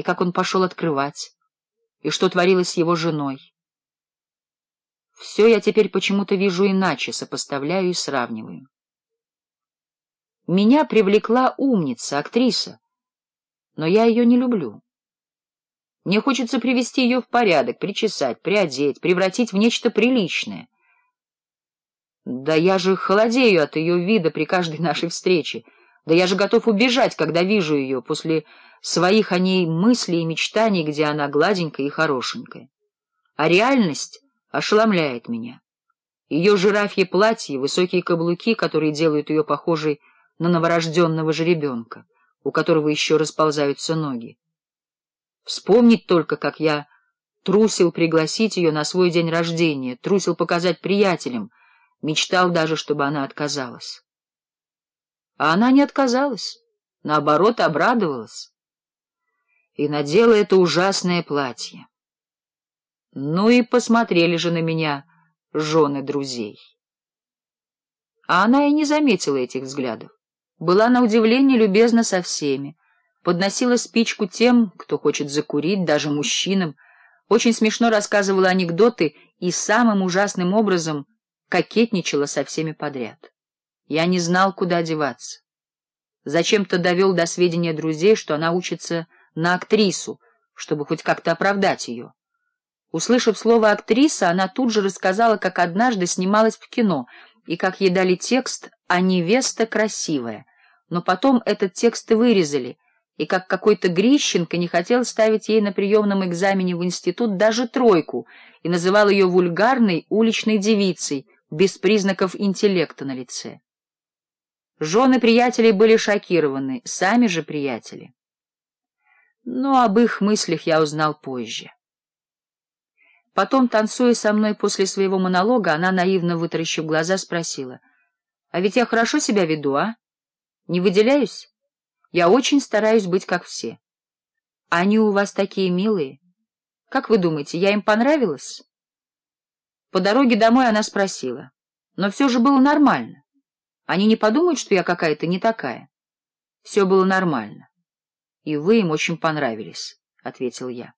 и как он пошел открывать, и что творилось с его женой. Все я теперь почему-то вижу иначе, сопоставляю и сравниваю. Меня привлекла умница, актриса, но я ее не люблю. Мне хочется привести ее в порядок, причесать, приодеть, превратить в нечто приличное. Да я же холодею от ее вида при каждой нашей встрече — да я же готов убежать, когда вижу ее, после своих о ней мыслей и мечтаний, где она гладенькая и хорошенькая. А реальность ошеломляет меня. Ее жирафье платье, высокие каблуки, которые делают ее похожей на новорожденного жеребенка, у которого еще расползаются ноги. Вспомнить только, как я трусил пригласить ее на свой день рождения, трусил показать приятелям, мечтал даже, чтобы она отказалась. А она не отказалась, наоборот, обрадовалась. И надела это ужасное платье. Ну и посмотрели же на меня жены друзей. А она и не заметила этих взглядов. Была на удивление любезна со всеми. Подносила спичку тем, кто хочет закурить, даже мужчинам. Очень смешно рассказывала анекдоты и самым ужасным образом кокетничала со всеми подряд. Я не знал, куда деваться. Зачем-то довел до сведения друзей, что она учится на актрису, чтобы хоть как-то оправдать ее. Услышав слово «актриса», она тут же рассказала, как однажды снималась в кино, и как ей дали текст «А невеста красивая». Но потом этот текст и вырезали, и как какой-то Грищенко не хотел ставить ей на приемном экзамене в институт даже тройку и называл ее вульгарной уличной девицей, без признаков интеллекта на лице. Жены приятелей были шокированы, сами же приятели. Но об их мыслях я узнал позже. Потом, танцуя со мной после своего монолога, она, наивно вытаращив глаза, спросила. — А ведь я хорошо себя веду, а? Не выделяюсь? Я очень стараюсь быть как все. Они у вас такие милые. Как вы думаете, я им понравилась? По дороге домой она спросила. Но все же было нормально. Они не подумают, что я какая-то не такая. Все было нормально. И вы им очень понравились, — ответил я.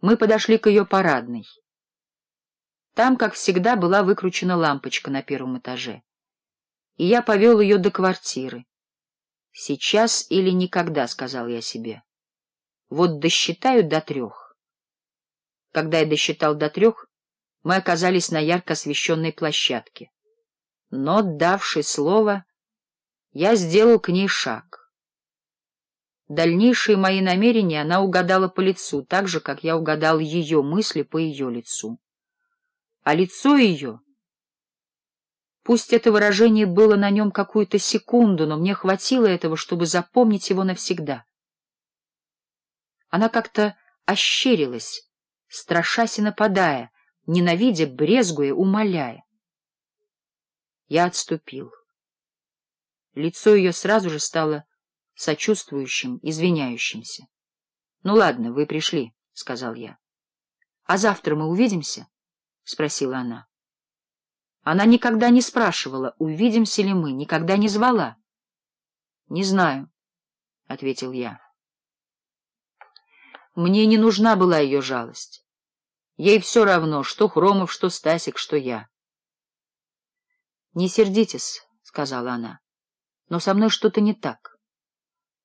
Мы подошли к ее парадной. Там, как всегда, была выкручена лампочка на первом этаже. И я повел ее до квартиры. «Сейчас или никогда», — сказал я себе. «Вот досчитаю до трех». Когда я досчитал до трех, мы оказались на ярко освещенной площадке но, отдавший слово, я сделал к ней шаг. Дальнейшие мои намерения она угадала по лицу, так же, как я угадал ее мысли по ее лицу. А лицо ее... Пусть это выражение было на нем какую-то секунду, но мне хватило этого, чтобы запомнить его навсегда. Она как-то ощерилась, страшась и нападая, ненавидя, брезгуя, умоляя. Я отступил. Лицо ее сразу же стало сочувствующим, извиняющимся. — Ну ладно, вы пришли, — сказал я. — А завтра мы увидимся? — спросила она. Она никогда не спрашивала, увидимся ли мы, никогда не звала. — Не знаю, — ответил я. Мне не нужна была ее жалость. Ей все равно, что Хромов, что Стасик, что я. — Не сердитесь, — сказала она, — но со мной что-то не так.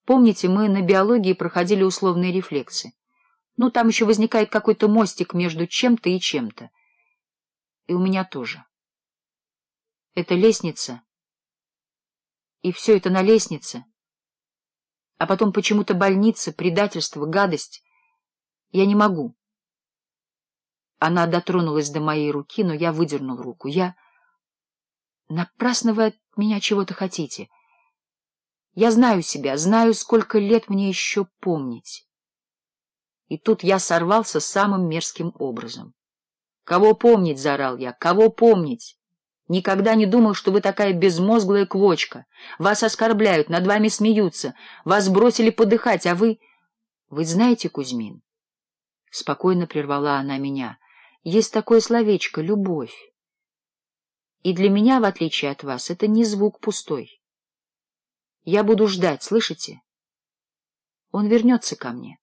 Помните, мы на биологии проходили условные рефлексы. Ну, там еще возникает какой-то мостик между чем-то и чем-то. И у меня тоже. Это лестница. И все это на лестнице. А потом почему-то больница, предательство, гадость. Я не могу. Она дотронулась до моей руки, но я выдернул руку. Я... Напрасно вы от меня чего-то хотите. Я знаю себя, знаю, сколько лет мне еще помнить. И тут я сорвался самым мерзким образом. «Кого помнить?» — заорал я. «Кого помнить?» Никогда не думал, что вы такая безмозглая квочка. Вас оскорбляют, над вами смеются, вас бросили подыхать, а вы... Вы знаете, Кузьмин? Спокойно прервала она меня. Есть такое словечко — любовь. И для меня, в отличие от вас, это не звук пустой. Я буду ждать, слышите? Он вернется ко мне.